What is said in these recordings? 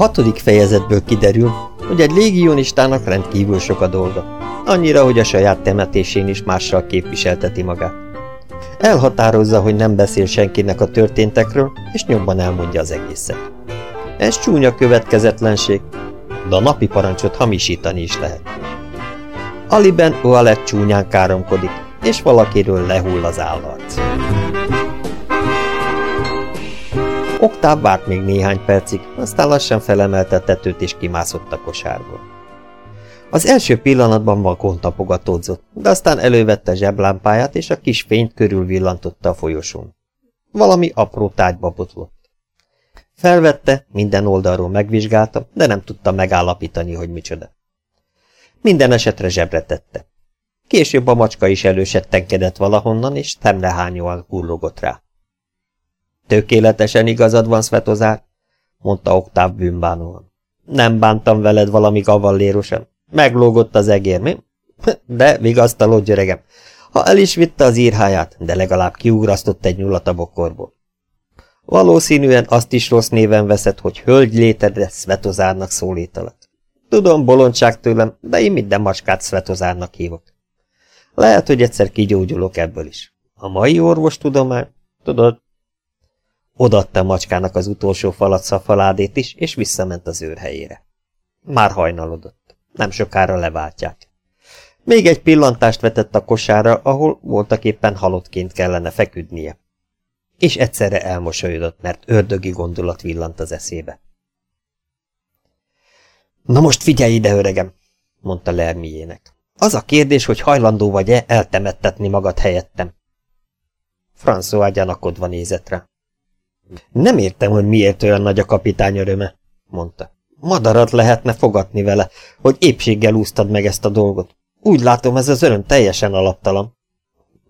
hatodik fejezetből kiderül, hogy egy légionistának rendkívül sok a dolga. Annyira, hogy a saját temetésén is mással képviselteti magát. Elhatározza, hogy nem beszél senkinek a történtekről, és nyomban elmondja az egészet. Ez csúnya következetlenség, de a napi parancsot hamisítani is lehet. Aliben Oalet csúnyán káromkodik, és valakiről lehull az állarc. Oktáv várt még néhány percig, aztán lassan felemelte a tetőt és kimászott a kosárból. Az első pillanatban vakon tapogatódzott, de aztán elővette zseblámpáját, és a kis fényt körül villantotta a folyosón. Valami apró tárgyba botlott. Felvette, minden oldalról megvizsgálta, de nem tudta megállapítani, hogy micsoda. Minden esetre zsebre tette. Később a macska is elősettenkedett valahonnan, és szemrehányóan kullogott rá. Tökéletesen igazad van, Svetozár, mondta Oktáv bűnbánóan. Nem bántam veled valami gavallérosan. Meglógott az egér, mi? De vigasztalod, öregem. Ha el is vitte az írháját, de legalább kiugrasztott egy nyulat a bokorból. Valószínűen azt is rossz néven veszed, hogy hölgy létedre Svetozárnak szólítalak. Tudom, bolondság tőlem, de én minden macskát Svetozárnak hívok. Lehet, hogy egyszer kigyógyulok ebből is. A mai orvostudomány, tudod, Odaadta macskának az utolsó falat szafaládét is, és visszament az őrhelyére. Már hajnalodott. Nem sokára leváltják. Még egy pillantást vetett a kosára, ahol voltak éppen halottként kellene feküdnie. És egyszerre elmosolyodott, mert ördögi gondolat villant az eszébe. Na most figyelj ide, öregem, mondta Lermiének. Az a kérdés, hogy hajlandó vagy-e eltemettetni magad helyettem. François gyanakodva nézett rá. Nem értem, hogy miért olyan nagy a kapitány öröme, mondta. Madarat lehetne fogatni vele, hogy épséggel úsztad meg ezt a dolgot. Úgy látom, ez az öröm teljesen alaptalan.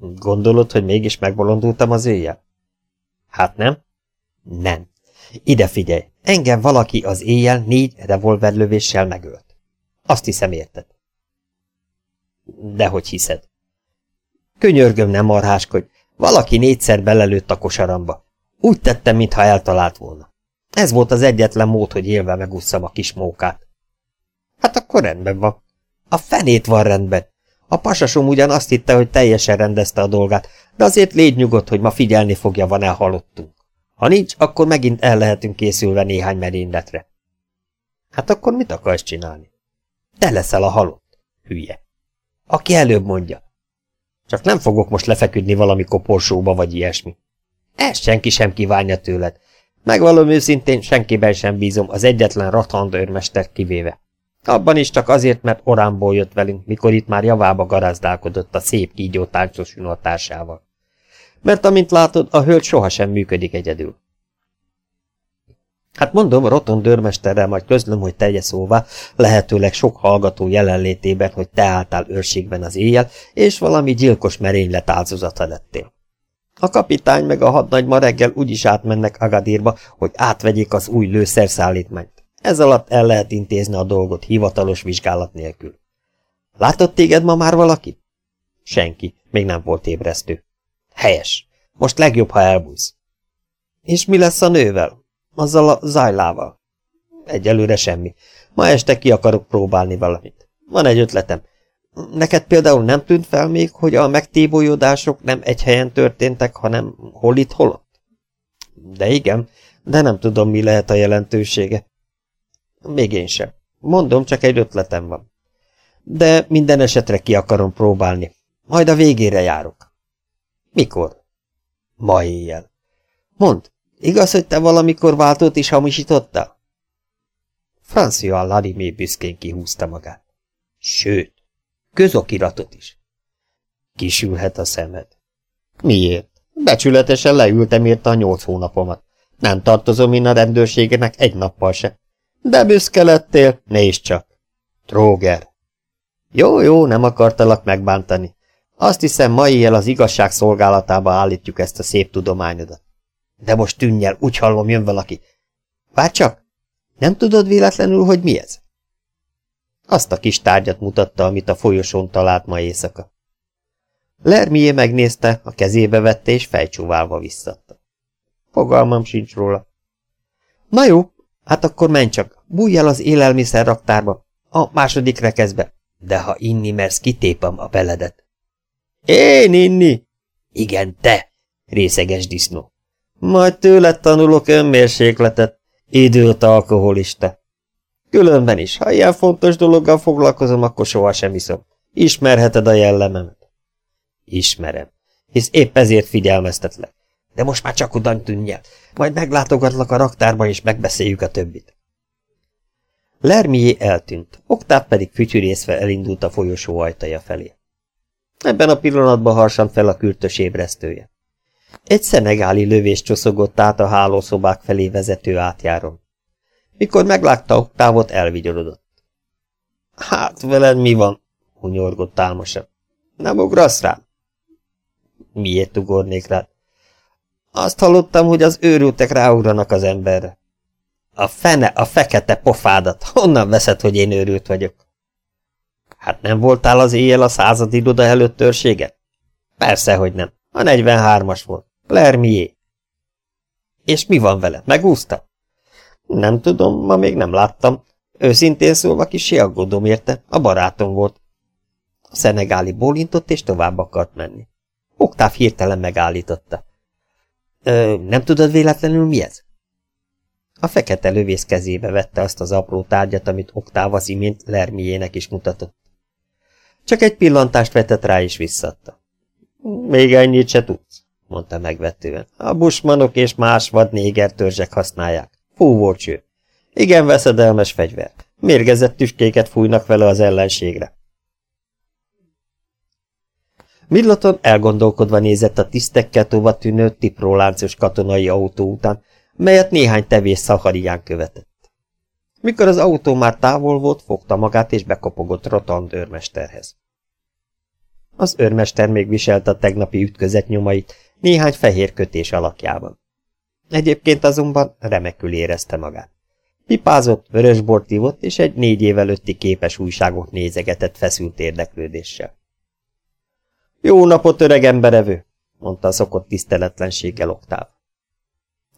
Gondolod, hogy mégis megbolondultam az éjjel? Hát nem? Nem. Ide figyelj, engem valaki az éjjel négy revolverlövéssel megölt. Azt hiszem érted. Dehogy hiszed. Könyörgöm, nem marháskodj. Valaki négyszer belelőtt a kosaramba. Úgy tettem, mintha eltalált volna. Ez volt az egyetlen mód, hogy élve megusszam a kis mókát. Hát akkor rendben van. A fenét van rendben. A pasasom ugyan azt hitte, hogy teljesen rendezte a dolgát, de azért légy nyugodt, hogy ma figyelni fogja, van elhalottunk. Ha nincs, akkor megint el lehetünk készülve néhány merényletre. Hát akkor mit akarsz csinálni? Te leszel a halott. Hülye. Aki előbb mondja. Csak nem fogok most lefeküdni valami koporsóba vagy ilyesmi. Ezt senki sem kívánja tőled. Megvalom őszintén, senkiben sem bízom, az egyetlen rathandőrmester kivéve. Abban is csak azért, mert Oránból jött velünk, mikor itt már javába garazdálkodott a szép kígyó táncos társával. Mert amint látod, a hölgy sohasem működik egyedül. Hát mondom, Roton dörmesterrel majd közlöm, hogy tegye szóvá, lehetőleg sok hallgató jelenlétében, hogy te álltál őrségben az éjjel, és valami gyilkos merénylet áldozata lettél. A kapitány meg a hadnagy ma reggel úgyis átmennek Agadírba, hogy átvegyék az új lőszerszállítmányt. Ez alatt el lehet intézni a dolgot hivatalos vizsgálat nélkül. Látott téged ma már valaki? Senki, még nem volt ébresztő. Helyes. Most legjobb, ha elbújsz. És mi lesz a nővel? Azzal a zajlával? Egyelőre semmi. Ma este ki akarok próbálni valamit. Van egy ötletem. Neked például nem tűnt fel még, hogy a megtébolyodások nem egy helyen történtek, hanem hol itt, hol ott? De igen, de nem tudom, mi lehet a jelentősége. Még én sem. Mondom, csak egy ötletem van. De minden esetre ki akarom próbálni. Majd a végére járok. Mikor? Ma éjjel. Mondd, igaz, hogy te valamikor váltót is hamisítottál? Francia Larimé büszkén kihúzta magát. Sőt, Közokiratot is. Kisülhet a szemed. Miért? Becsületesen leültem érte a nyolc hónapomat. Nem tartozom én a rendőrségenek egy nappal se. De büszke lettél, nézd csak. Tróger. Jó, jó, nem akartalak megbántani. Azt hiszem, ma éjjel az igazság szolgálatába állítjuk ezt a szép tudományodat. De most tűnj el, úgy hallom, jön valaki. Várj csak, nem tudod véletlenül, hogy mi ez? Azt a kis tárgyat mutatta, amit a folyosón talált ma éjszaka. Lermié megnézte, a kezébe vette és fejcsúválva visszatta. Fogalmam sincs róla. Na jó, hát akkor menj csak, bújj el az élelmiszer raktárba, a második rekezbe, de ha inni mersz, kitépem a beledet. Én inni? Igen, te, részeges disznó. Majd tőled tanulok önmérsékletet, időt alkoholista. Különben is, ha ilyen fontos dologgal foglalkozom, akkor sohasem iszom. Ismerheted a jellememet. Ismerem, hisz épp ezért figyelmeztetlek. De most már csak udan tűnj. Majd meglátogatlak a raktárba, és megbeszéljük a többit. Lermié eltűnt, Oktáv pedig fütyürészve elindult a folyosó ajtaja felé. Ebben a pillanatban harsant fel a kürtös ébresztője. Egy szenegáli lövés csoszogott át a hálószobák felé vezető átjáron. Mikor meglátta Oktávot, elvigyorodott. Hát veled mi van? hunyorgott álmosan. Nem ugrasz rám? Miért ugornék rád? Azt hallottam, hogy az őrültek ráugranak az emberre. A fene, a fekete pofádat, honnan veszed, hogy én őrült vagyok? Hát nem voltál az éjjel a század iroda előtt törsége? Persze, hogy nem. A 43-as volt. Lermié. És mi van vele? Megúszta? Nem tudom, ma még nem láttam. Őszintén szólva kis aggódom érte, a barátom volt. A szenegáli bólintott, és tovább akart menni. Oktáv hirtelen megállította. Ö, nem tudod véletlenül mi ez? A fekete lövész kezébe vette azt az apró tárgyat, amit Oktáv az imént Lermiének is mutatott. Csak egy pillantást vetett rá és visszadta. Még ennyit se tudsz, mondta megvetően. A busmanok és más vad négertörzsek használják. Fúvócső. Igen veszedelmes fegyver. Mérgezett tüskéket fújnak vele az ellenségre. Midlaton elgondolkodva nézett a tisztekkel tova tűnő tipróláncos katonai autó után, melyet néhány tevés szakarián követett. Mikor az autó már távol volt, fogta magát és bekopogott Rotand őrmesterhez. Az őrmester még viselte a tegnapi ütközet nyomait, néhány fehér kötés alakjában. Egyébként azonban remekül érezte magát. Pipázott, vörösbort ivott, és egy négy év előtti képes újságot nézegetett feszült érdeklődéssel. Jó napot, öreg emberevő! mondta a szokott tiszteletlenséggel Oktáv.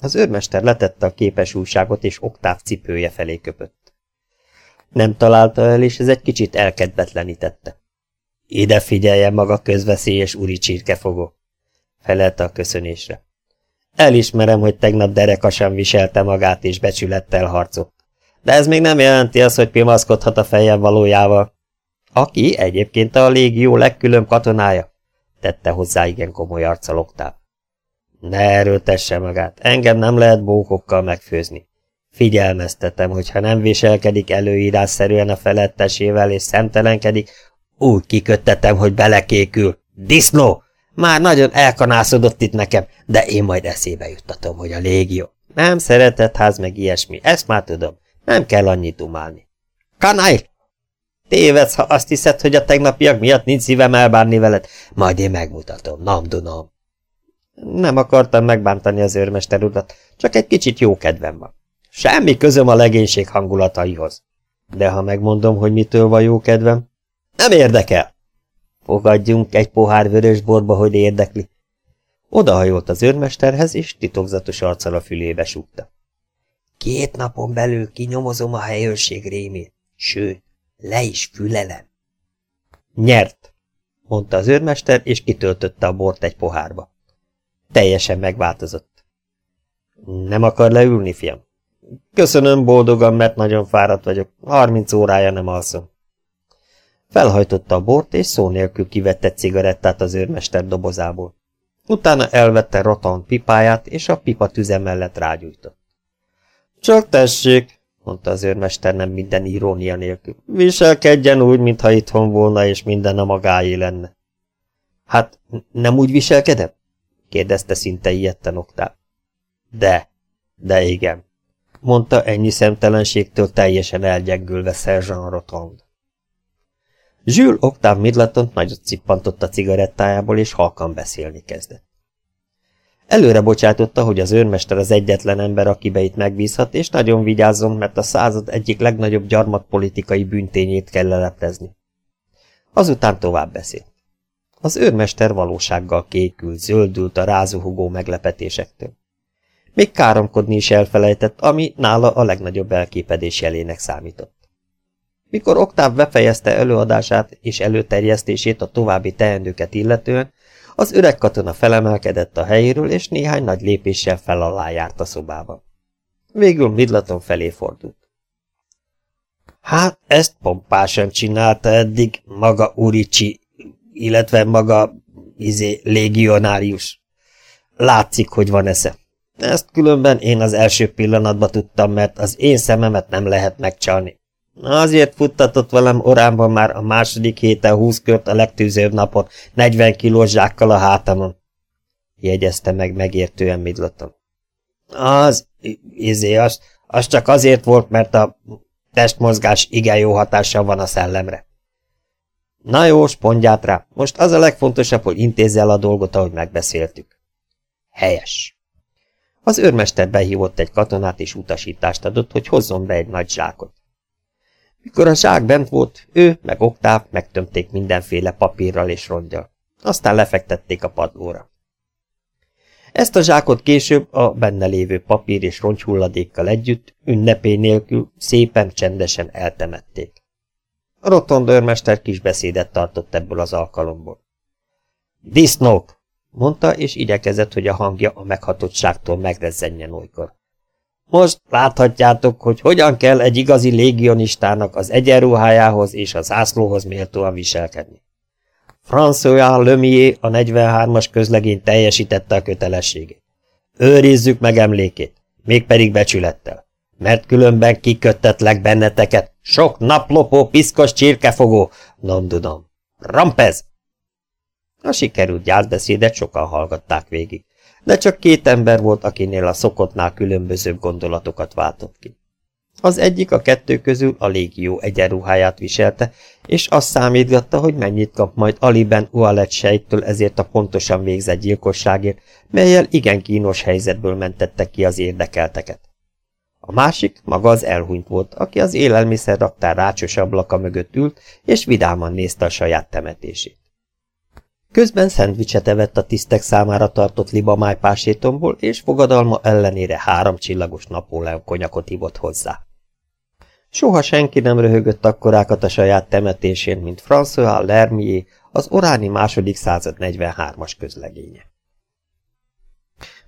Az őrmester letette a képes újságot, és Oktáv cipője felé köpött. Nem találta el, és ez egy kicsit elkedvetlenítette. Ide figyeljen maga közveszélyes uri csirkefogó, felelte a köszönésre. Elismerem, hogy tegnap derekasan viselte magát és becsülettel harcolt. De ez még nem jelenti azt, hogy pimaszkodhat a fejem valójával. Aki egyébként a légió legkülön katonája, tette hozzá igen komoly arccal Oktáv. Ne erőltesse magát, engem nem lehet bókokkal megfőzni. Figyelmeztetem, hogy ha nem viselkedik előírásszerűen a felettesével és szemtelenkedik, úgy kiköttetem, hogy belekékül. Disznó! Már nagyon elkanászodott itt nekem, de én majd eszébe juttatom, hogy a légió. Nem szeretett ház meg ilyesmi, ezt már tudom. Nem kell annyit dumálni. Kanaj! Tévedsz, ha azt hiszed, hogy a tegnapiak miatt nincs szívem elbánni veled. Majd én megmutatom, nem tudom. Nem akartam megbántani az őrmester urat, csak egy kicsit jó kedvem van. Semmi közöm a legénység hangulataihoz. De ha megmondom, hogy mitől van jó kedvem, nem érdekel. Fogadjunk egy pohár vörös borba, hogy érdekli. Odahajolt az őrmesterhez, és titokzatos arccal a fülébe súgta. Két napon belül kinyomozom a helyőrség rémét, sőt, le is fülelem. Nyert, mondta az őrmester, és kitöltötte a bort egy pohárba. Teljesen megváltozott. Nem akar leülni, fiam? Köszönöm boldogan, mert nagyon fáradt vagyok. Harminc órája nem alszom. Felhajtotta a bort, és szó nélkül kivette cigarettát az őrmester dobozából. Utána elvette Rotan pipáját, és a pipa tüze mellett rágyújtott. Csak tessék, mondta az őrmester nem minden irónia nélkül. Viselkedjen úgy, mintha itthon volna, és minden a magáé lenne. Hát, nem úgy viselkedem? kérdezte szinte ilyetten Oktáv. De, de igen, mondta ennyi szemtelenségtől teljesen elgyengülve Sergeant Rotond. Jules Octave Midlaton nagyot cippantott a cigarettájából, és halkan beszélni kezdett. Előre bocsátotta, hogy az őrmester az egyetlen ember, akibe itt megbízhat, és nagyon vigyázzon, mert a század egyik legnagyobb gyarmatpolitikai bűntényét kell leleplezni. Azután tovább beszélt. Az őrmester valósággal kékült, zöldült a rázuhogó meglepetésektől. Még káromkodni is elfelejtett, ami nála a legnagyobb elképedés jelének számított. Mikor Oktáv befejezte előadását és előterjesztését a további teendőket illetően, az öreg katona felemelkedett a helyéről, és néhány nagy lépéssel fel alá járt a szobába. Végül Midlaton felé fordult. Hát, ezt pompásan csinálta eddig maga Uricsi, illetve maga izé, légionárius. Látszik, hogy van esze. Ezt különben én az első pillanatban tudtam, mert az én szememet nem lehet megcsalni. Azért futtatott velem orámban már a második héten húsz kört a legtűzőbb napon, 40 kilós zsákkal a hátamon. Jegyezte meg megértően Midlaton. Az, izé, az, az csak azért volt, mert a testmozgás igen jó hatással van a szellemre. Na jó, spondját rá. Most az a legfontosabb, hogy intézze el a dolgot, ahogy megbeszéltük. Helyes. Az őrmester behívott egy katonát és utasítást adott, hogy hozzon be egy nagy zsákot. Mikor a zsák bent volt, ő meg Oktáv megtömték mindenféle papírral és rongyal. Aztán lefektették a padlóra. Ezt a zsákot később a benne lévő papír és rongyhulladékkal együtt, ünnepé nélkül, szépen, csendesen eltemették. A rotond őrmester kis beszédet tartott ebből az alkalomból. Disznók! mondta, és igyekezett, hogy a hangja a meghatottságtól megrezzenjen olykor. Most láthatjátok, hogy hogyan kell egy igazi légionistának az egyenruhájához és a zászlóhoz méltóan viselkedni. François Lemier a 43-as közlegény teljesítette a kötelességét. Őrizzük meg emlékét, mégpedig becsülettel, mert különben kiköttetlek benneteket, sok naplopó, piszkos csirkefogó, non tudom. Rampez! A sikerült gyászbeszédet sokan hallgatták végig, de csak két ember volt, akinél a szokottnál különbözőbb gondolatokat váltott ki. Az egyik a kettő közül a légió egyenruháját viselte, és azt számítgatta, hogy mennyit kap majd Aliben Ualet sejttől ezért a pontosan végzett gyilkosságért, melyel igen kínos helyzetből mentettek ki az érdekelteket. A másik maga az elhunyt volt, aki az élelmiszer raktár rácsos ablaka mögött ült, és vidáman nézte a saját temetését. Közben szendvicset evett a tisztek számára tartott libamájpásétomból, és fogadalma ellenére három csillagos Napóleon konyakot ivott hozzá. Soha senki nem röhögött akkorákat a saját temetésén, mint François Lermier, az oráni második század 43-as közlegénye.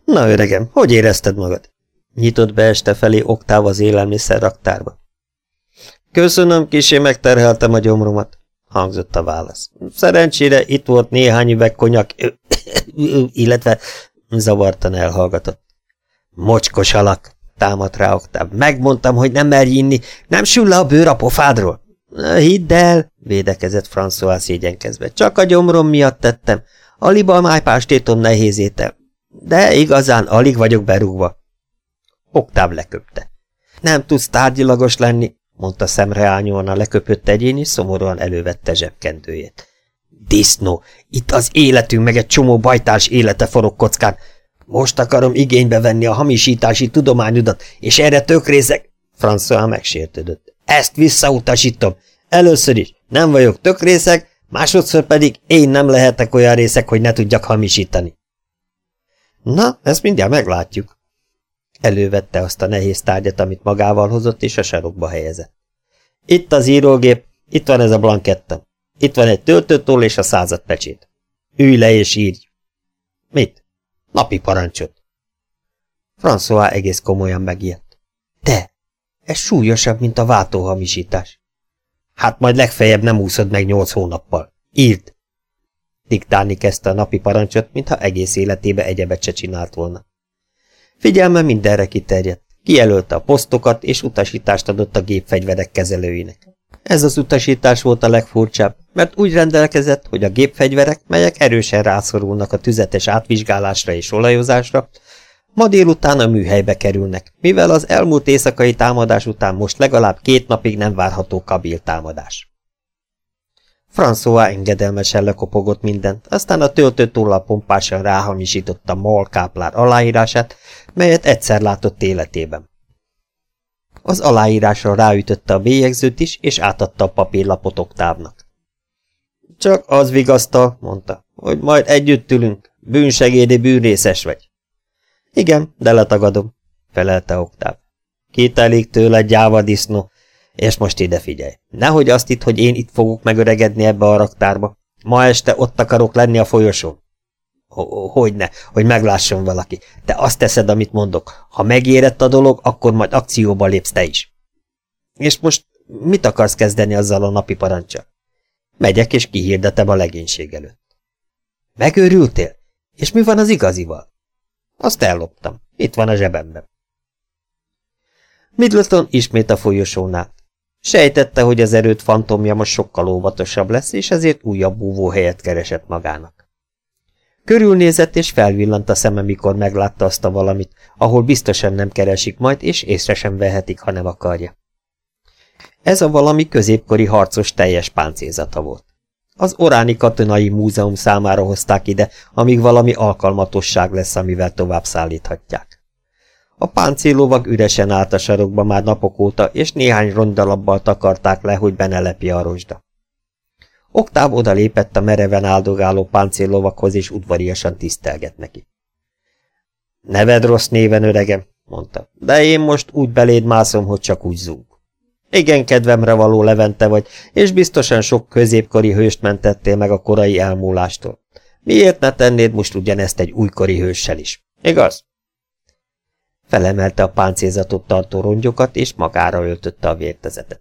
Na, öregem, hogy érezted magad? Nyitott be este felé oktáv az élelmiszer raktárba. Köszönöm, kisé megterheltem a gyomromat, hangzott a válasz. Szerencsére itt volt néhány üveg konyak, illetve zavartan elhallgatott. Mocskos alak, támadt rá Oktáv. Megmondtam, hogy nem merj inni, nem sül le a bőr a pofádról. Hidd el, védekezett François szégyenkezve. Csak a gyomrom miatt tettem. Aliba a májpástétom nehéz étel. De igazán alig vagyok berúgva. Oktáv leköpte. Nem tudsz tárgyilagos lenni, mondta szemreányúan a leköpött egyén, és szomorúan elővette zsebkendőjét. Disznó, itt az életünk meg egy csomó bajtárs élete forog kockán. Most akarom igénybe venni a hamisítási tudományodat, és erre tökrészek... François megsértődött. Ezt visszautasítom. Először is nem vagyok tökrészek, másodszor pedig én nem lehetek olyan részek, hogy ne tudjak hamisítani. Na, ezt mindjárt meglátjuk. Elővette azt a nehéz tárgyat, amit magával hozott, és a sarokba helyezett. Itt az írógép, itt van ez a blankettem. Itt van egy töltőtoll és a század pecsét. Ülj le és írj. Mit? Napi parancsot. François egész komolyan megijedt. Te, ez súlyosabb, mint a váltóhamisítás. Hát majd legfeljebb nem úszod meg nyolc hónappal. Írd! Diktálni kezdte a napi parancsot, mintha egész életébe egyebet se csinált volna. Figyelme mindenre kiterjedt. Kijelölte a posztokat, és utasítást adott a gépfegyverek kezelőinek. Ez az utasítás volt a legfurcsább, mert úgy rendelkezett, hogy a gépfegyverek, melyek erősen rászorulnak a tüzetes átvizsgálásra és olajozásra, ma délután a műhelybe kerülnek, mivel az elmúlt éjszakai támadás után most legalább két napig nem várható kabil támadás. François engedelmesen lekopogott mindent, aztán a töltőtollal pompásan ráhamisította Mol káplár aláírását, melyet egyszer látott életében. Az aláírásra ráütötte a bélyegzőt is, és átadta a papírlapot oktávnak. Csak az vigasztal, mondta, hogy majd együtt ülünk, bűnsegédi bűnrészes vagy. Igen, de letagadom, felelte Oktáv. Két elég tőle, gyáva és most ide figyelj. Nehogy azt itt, hogy én itt fogok megöregedni ebbe a raktárba. Ma este ott akarok lenni a folyosón. Hogyne, hogy meglásson valaki. Te azt teszed, amit mondok. Ha megérett a dolog, akkor majd akcióba lépsz te is. És most mit akarsz kezdeni azzal a napi parancsal? Megyek és kihirdetem a legénység előtt. Megőrültél? És mi van az igazival? Azt elloptam. Itt van a zsebemben. Middleton ismét a folyosónál. Sejtette, hogy az erőt fantomja most sokkal óvatosabb lesz, és ezért újabb búvóhelyet keresett magának. Körülnézett és felvillant a szeme, mikor meglátta azt a valamit, ahol biztosan nem keresik majd, és észre sem vehetik, ha nem akarja. Ez a valami középkori harcos teljes páncélzata volt. Az Oráni Katonai Múzeum számára hozták ide, amíg valami alkalmatosság lesz, amivel tovább szállíthatják. A páncélovag üresen állt a sarokba már napok óta, és néhány rondalabbal takarták le, hogy benelepje a rozsda. Oktáv odalépett a mereven áldogáló páncéllovakhoz, és udvariasan tisztelget neki. Neved rossz néven, öregem, mondta, de én most úgy beléd mászom, hogy csak úgy zúg. Igen, kedvemre való Levente vagy, és biztosan sok középkori hőst mentettél meg a korai elmúlástól. Miért ne tennéd most ugyanezt egy újkori hőssel is? Igaz? Felemelte a páncélzatot tartó rongyokat, és magára öltötte a vértezetet.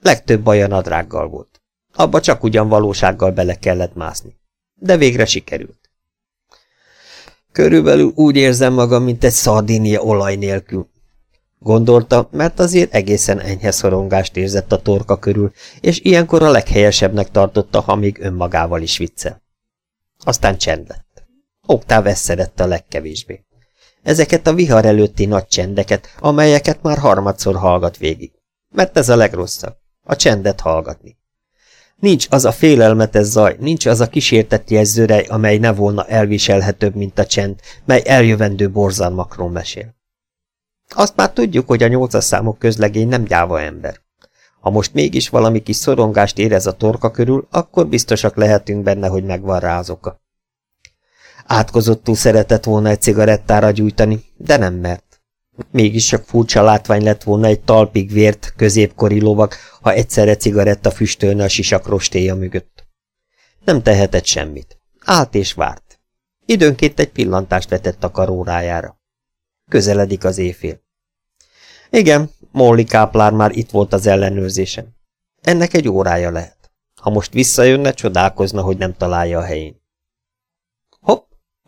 Legtöbb baja nadrággal volt. Abba csak ugyan valósággal bele kellett mászni. De végre sikerült. Körülbelül úgy érzem magam, mint egy szardínia olaj nélkül, Gondolta, mert azért egészen enyhe szorongást érzett a torka körül, és ilyenkor a leghelyesebbnek tartotta, ha még önmagával is viccel. Aztán csend lett. Oktáv ezt szerette a legkevésbé. Ezeket a vihar előtti nagy csendeket, amelyeket már harmadszor hallgat végig. Mert ez a legrosszabb, a csendet hallgatni. Nincs az a félelmetes zaj, nincs az a kísértett jelzőrej, amely ne volna elviselhetőbb, mint a csend, mely eljövendő borzalmakról mesél. Azt már tudjuk, hogy a nyolcas számok közlegény nem gyáva ember. Ha most mégis valami kis szorongást érez a torka körül, akkor biztosak lehetünk benne, hogy megvan rá az oka. Átkozottul szeretett volna egy cigarettára gyújtani, de nem mert. Mégis csak furcsa látvány lett volna egy talpig vért, középkori lovag, ha egyszerre cigaretta füstölne a sisak rostéja mögött. Nem tehetett semmit. Állt és várt. Időnként egy pillantást vetett a karórájára. Közeledik az éjfél. Igen, Molly Káplár már itt volt az ellenőrzésen. Ennek egy órája lehet. Ha most visszajönne, csodálkozna, hogy nem találja a helyén.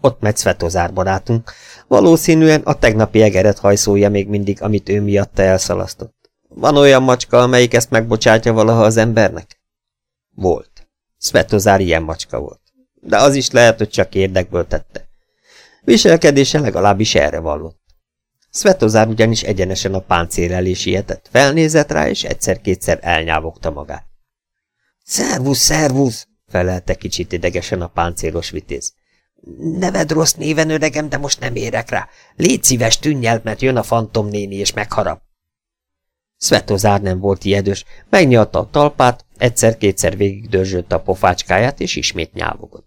Ott megy Svetozár barátunk. Valószínűen a tegnapi egeret hajszolja még mindig, amit ő miatta elszalasztott. Van olyan macska, amelyik ezt megbocsátja valaha az embernek? Volt. Svetozár ilyen macska volt. De az is lehet, hogy csak érdekből tette. Viselkedése legalábbis erre vallott. Svetozár ugyanis egyenesen a páncél elé sietett, felnézett rá, és egyszer-kétszer elnyávogta magát. Szervusz, szervusz! felelte kicsit idegesen a páncélos vitéz. Neved rossz néven, öregem, de most nem érek rá. Légy szíves, tűnj el, mert jön a fantom néni, és megharap. Svetozár nem volt ijedős, megnyalta a talpát, egyszer-kétszer végig dörzsölte a pofácskáját, és ismét nyávogott.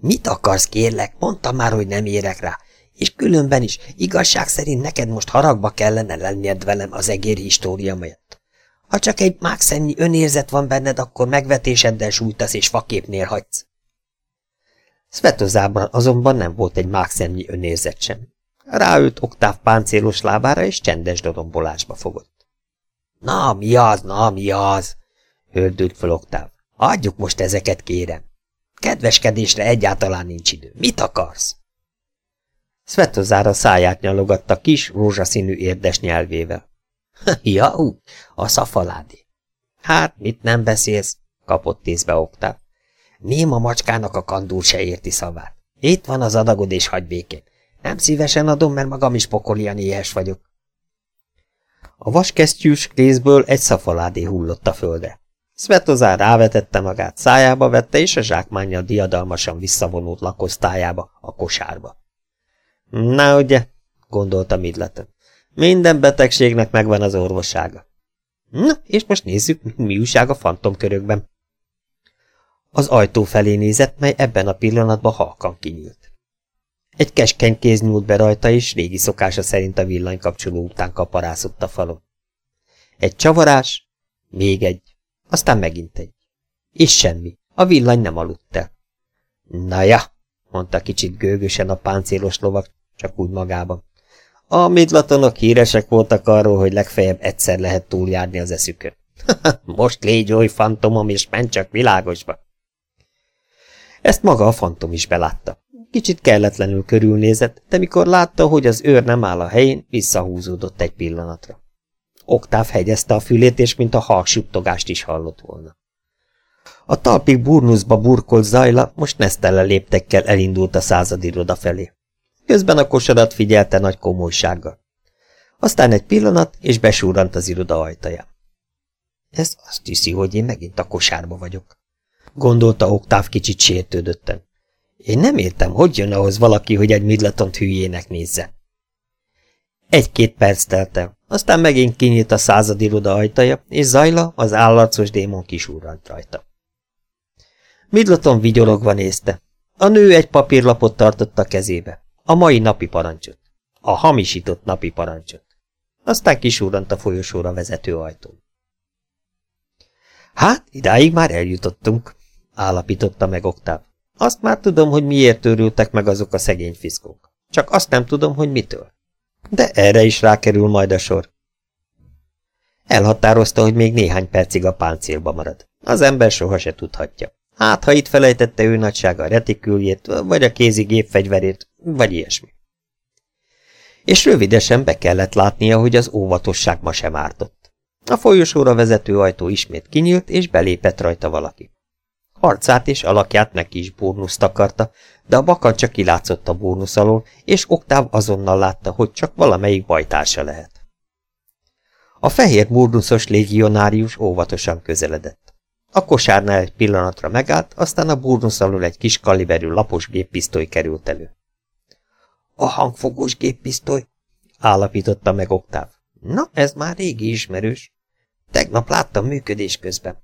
Mit akarsz, kérlek? Mondtam már, hogy nem érek rá. És különben is, igazság szerint neked most haragba kellene lenned velem az egéri história miatt. Ha csak egy mákszemnyi önérzet van benned, akkor megvetéseddel sújtasz és faképnél hagysz. Svetozában azonban nem volt egy mákszemnyi önérzet sem. Ráült oktáv páncélos lábára, és csendes dorombolásba fogott. Na, mi az, na, mi az? hördült fel oktáv. Adjuk most ezeket, kérem. Kedveskedésre egyáltalán nincs idő. Mit akarsz? Svetozára száját nyalogatta kis, rózsaszínű érdes nyelvével. ja, úgy, a szafaládi. Hát, mit nem beszélsz? kapott tészbe Oktáv. Néma macskának a kandúr se érti szavát. Itt van az adagod, és hagy békén. Nem szívesen adom, mert magam is pokolian éhes vagyok. A vaskesztyűs kézből egy szafaládé hullott a földre. Svetozár rávetette magát, szájába vette, és a zsákmánnyal diadalmasan visszavonult lakosztályába, a kosárba. Na ugye, gondolta Midleton. Minden betegségnek megvan az orvossága. Na, és most nézzük, mi újság a fantomkörökben. Az ajtó felé nézett, mely ebben a pillanatban halkan kinyílt. Egy keskeny kéz nyúlt be rajta, és régi szokása szerint a villanykapcsoló után kaparászott a falon. Egy csavarás, még egy, aztán megint egy. És semmi, a villany nem aludt el. Na ja, mondta kicsit gőgösen a páncélos lovak, csak úgy magában. A midlatonok híresek voltak arról, hogy legfeljebb egyszer lehet túljárni az eszükön. Most légy oly fantomom, és menj csak világosba. Ezt maga a fantom is belátta. Kicsit kelletlenül körülnézett, de mikor látta, hogy az őr nem áll a helyén, visszahúzódott egy pillanatra. Oktáv hegyezte a fülét, és mint a halk is hallott volna. A talpig burnuszba burkolt zajla most nesztele léptekkel elindult a századiroda felé. Közben a kosarat figyelte nagy komolysággal. Aztán egy pillanat, és besúrant az iroda ajtaján. Ez azt hiszi, hogy én megint a kosárba vagyok. Gondolta Oktáv kicsit sértődötten. Én nem értem, hogy jön ahhoz valaki, hogy egy midlatont hülyének nézze. Egy-két perc telt el, aztán megint kinyílt a századiroda ajtaja, és Zajla, az állarcos démon kisúrant rajta. Midlaton vigyorogva nézte. A nő egy papírlapot tartott a kezébe. A mai napi parancsot. A hamisított napi parancsot. Aztán kisúrant a folyosóra vezető ajtón. Hát, idáig már eljutottunk, állapította meg Oktáv. Azt már tudom, hogy miért törültek meg azok a szegény fiszkók. Csak azt nem tudom, hogy mitől. De erre is rákerül majd a sor. Elhatározta, hogy még néhány percig a páncélba marad. Az ember soha se tudhatja. Hát, ha itt felejtette ő nagysága a retiküljét, vagy a kézi gépfegyverét, vagy ilyesmi. És rövidesen be kellett látnia, hogy az óvatosság ma sem ártott. A folyosóra vezető ajtó ismét kinyílt, és belépett rajta valaki. Arcát és alakját neki is bónuszt akarta, de a bakan csak kilátszott a bónusz alól, és Oktáv azonnal látta, hogy csak valamelyik bajtársa lehet. A fehér bónuszos légionárius óvatosan közeledett. A kosárnál egy pillanatra megállt, aztán a bónusz alól egy kis kaliberű lapos géppisztoly került elő. A hangfogós géppisztoly, állapította meg Oktáv. Na, ez már régi ismerős. Tegnap láttam működés közben.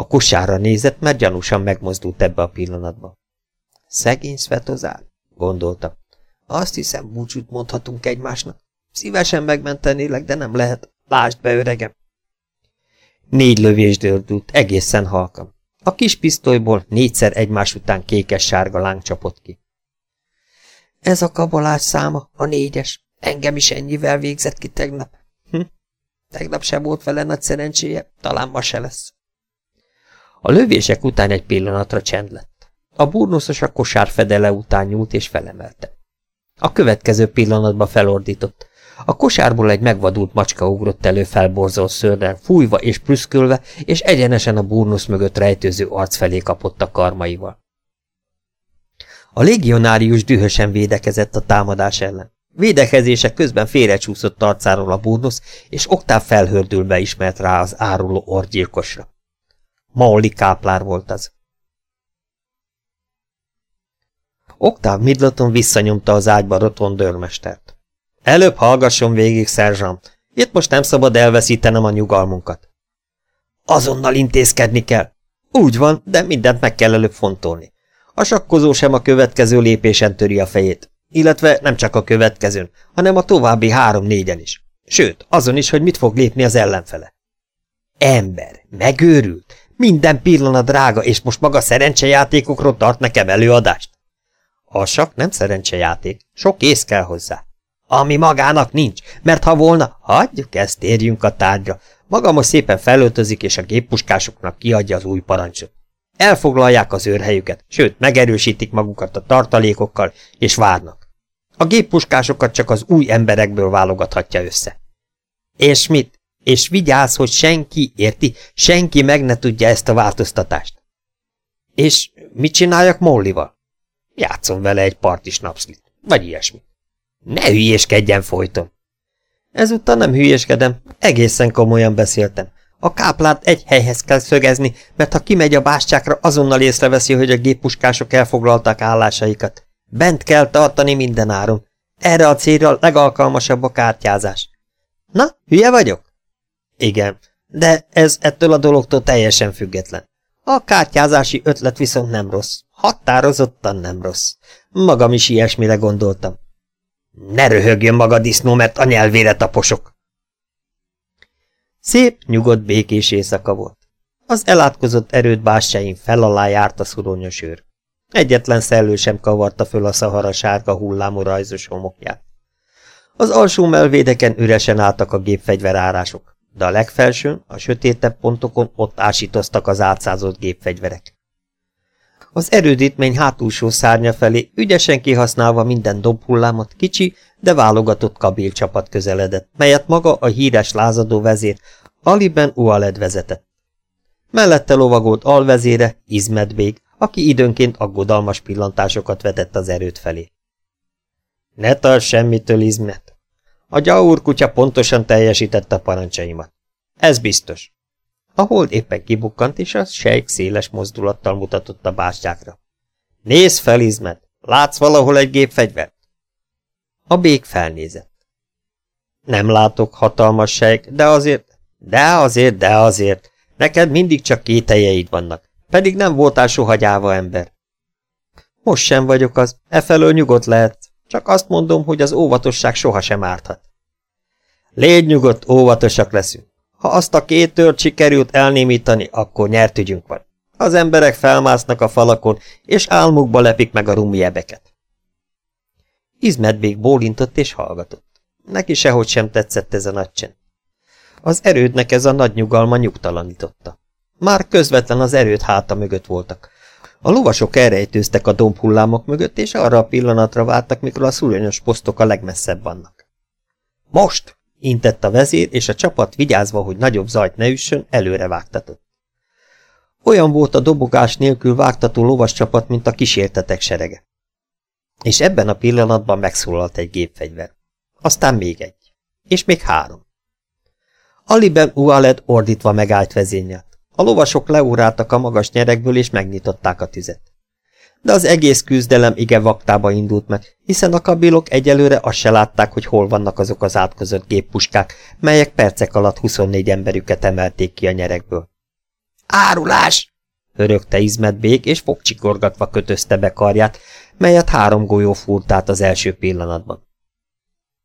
A kosára nézett, mert gyanúsan megmozdult ebbe a pillanatba. Szegény Svetozár, gondolta. Azt hiszem, búcsút mondhatunk egymásnak. Szívesen megmentenélek, de nem lehet. Lásd be, öregem! Négy lövés dördült, egészen halkan. A kis pisztolyból négyszer egymás után kékes-sárga láng csapott ki. Ez a kabalás száma, a négyes. Engem is ennyivel végzett ki tegnap. Hm? Tegnap sem volt vele nagy szerencséje, talán ma se lesz. A lövések után egy pillanatra csend lett. A burnuszos a kosár fedele után nyúlt és felemelte. A következő pillanatban felordított. A kosárból egy megvadult macska ugrott elő felborzolt szőrrel, fújva és prüszkölve, és egyenesen a burnusz mögött rejtőző arc felé kapott a karmaival. A légionárius dühösen védekezett a támadás ellen. Védekezése közben félrecsúszott arcáról a burnusz, és oktáv felhördülve ismert rá az áruló orgyilkosra. Maoli káplár volt az. Oktáv Midlaton visszanyomta az ágyba Roton dörmestert. Előbb hallgasson végig, szerzsant. Itt most nem szabad elveszítenem a nyugalmunkat. Azonnal intézkedni kell. Úgy van, de mindent meg kell előbb fontolni. A sakkozó sem a következő lépésen töri a fejét. Illetve nem csak a következőn, hanem a további három-négyen is. Sőt, azon is, hogy mit fog lépni az ellenfele. Ember, megőrült, minden pillanat drága, és most maga szerencsejátékokról tart nekem előadást. A sak nem szerencsejáték, sok ész kell hozzá. Ami magának nincs, mert ha volna, hagyjuk ezt, térjünk a tárgyra. Maga most szépen felöltözik, és a géppuskásoknak kiadja az új parancsot. Elfoglalják az őrhelyüket, sőt, megerősítik magukat a tartalékokkal, és várnak. A géppuskásokat csak az új emberekből válogathatja össze. És mit? És vigyázz, hogy senki, érti, senki meg ne tudja ezt a változtatást. És mit csináljak Mollival? Játszom vele egy partis napszlit, vagy ilyesmi. Ne hülyéskedjen folyton. Ezúttal nem hülyéskedem, egészen komolyan beszéltem. A káplát egy helyhez kell szögezni, mert ha kimegy a bástyákra, azonnal észreveszi, hogy a géppuskások elfoglalták állásaikat. Bent kell tartani minden áron. Erre a célra legalkalmasabb a kártyázás. Na, hülye vagyok? Igen, de ez ettől a dologtól teljesen független. A kártyázási ötlet viszont nem rossz. Határozottan nem rossz. Magam is ilyesmire gondoltam. Ne röhögjön maga disznó, mert a nyelvére taposok. Szép, nyugodt, békés éjszaka volt. Az elátkozott erőt bástyáin fel alá járt a szuronyos őr. Egyetlen szellő sem kavarta föl a szahara sárga hullámú rajzos homokját. Az alsó melvédeken üresen álltak a gépfegyverárások, de a legfelsőn, a sötétebb pontokon ott ásítoztak az átszázott gépfegyverek. Az erődítmény hátulsó szárnya felé ügyesen kihasználva minden dobhullámot kicsi, de válogatott kabélcsapat közeledett, melyet maga a híres lázadó vezér Aliben Ualed vezetett. Mellette lovagolt alvezére, Izmedbég, aki időnként aggodalmas pillantásokat vetett az erőt felé. Ne tarts semmitől, Izmet! A gyaur kutya pontosan teljesítette parancsaimat. Ez biztos. A hold éppen kibukkant, és a sejk széles mozdulattal mutatott a bástyákra. Nézd fel, Izmet! Látsz valahol egy gépfegyvert? A bék felnézett. Nem látok, hatalmas sejk, de azért, de azért, de azért, neked mindig csak kételjeid vannak, pedig nem voltál soha gyáva ember. Most sem vagyok az, efelől nyugodt lehet, csak azt mondom, hogy az óvatosság sohasem árthat. Légy nyugodt, óvatosak leszünk. Ha azt a két tört sikerült elnémítani, akkor nyert ügyünk van. Az emberek felmásznak a falakon, és álmukba lepik meg a rumiebeket. Izmedbék bólintott és hallgatott. Neki sehogy sem tetszett ez a nagy csend. Az erődnek ez a nagy nyugalma nyugtalanította. Már közvetlen az erőd háta mögött voltak. A lovasok elrejtőztek a dombhullámok mögött, és arra a pillanatra vártak, mikor a szúronyos posztok a legmesszebb vannak. Most! intett a vezér, és a csapat vigyázva, hogy nagyobb zajt ne üssön, előre vágtatott. Olyan volt a dobogás nélkül vágtató lovas csapat, mint a kísértetek serege. És ebben a pillanatban megszólalt egy gépfegyver. Aztán még egy. És még három. Aliben Ualed ordítva megállt vezényelt. A lovasok leóráltak a magas nyerekből, és megnyitották a tüzet. De az egész küzdelem igen vaktába indult meg, hiszen a kabilok egyelőre azt se látták, hogy hol vannak azok az átkozott géppuskák, melyek percek alatt 24 emberüket emelték ki a nyerekből. Árulás! hörögte Izmet Bék, és fogcsikorgatva kötözte be karját, melyet három golyó fúrt át az első pillanatban.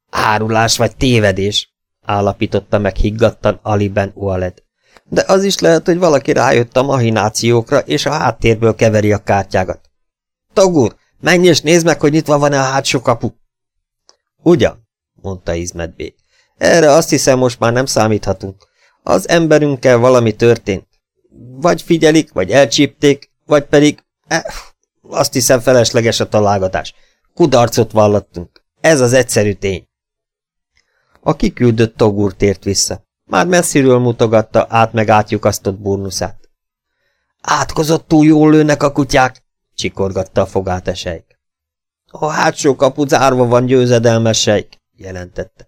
Árulás vagy tévedés, állapította meg higgadtan Aliben Ualed. De az is lehet, hogy valaki rájött a mahinációkra, és a háttérből keveri a kártyágat. Togur, menj és nézd meg, hogy nyitva van-e a hátsó kapu. Ugyan, mondta Izmet B. Erre azt hiszem, most már nem számíthatunk. Az emberünkkel valami történt. Vagy figyelik, vagy elcsípték, vagy pedig... Eh, azt hiszem felesleges a találgatás. Kudarcot vallattunk. Ez az egyszerű tény. A kiküldött Togur tért vissza. Már messziről mutogatta át meg átjukasztott burnuszát. Átkozottul jól lőnek a kutyák, csikorgatta a fogát a sejk. A hátsó kapu zárva van győzedelmes sejk, jelentette.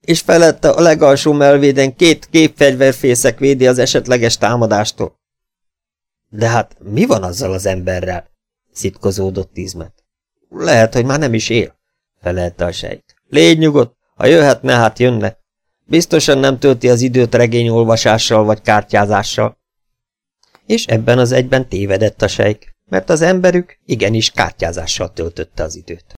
És felette a legalsó melvéden két képfegyverfészek védi az esetleges támadástól. De hát mi van azzal az emberrel? szitkozódott Izmet. Lehet, hogy már nem is él, felelte a sejk. Légy nyugodt, ha jöhetne, hát jönne. Biztosan nem tölti az időt regényolvasással vagy kártyázással. És ebben az egyben tévedett a sejk, mert az emberük igenis kártyázással töltötte az időt.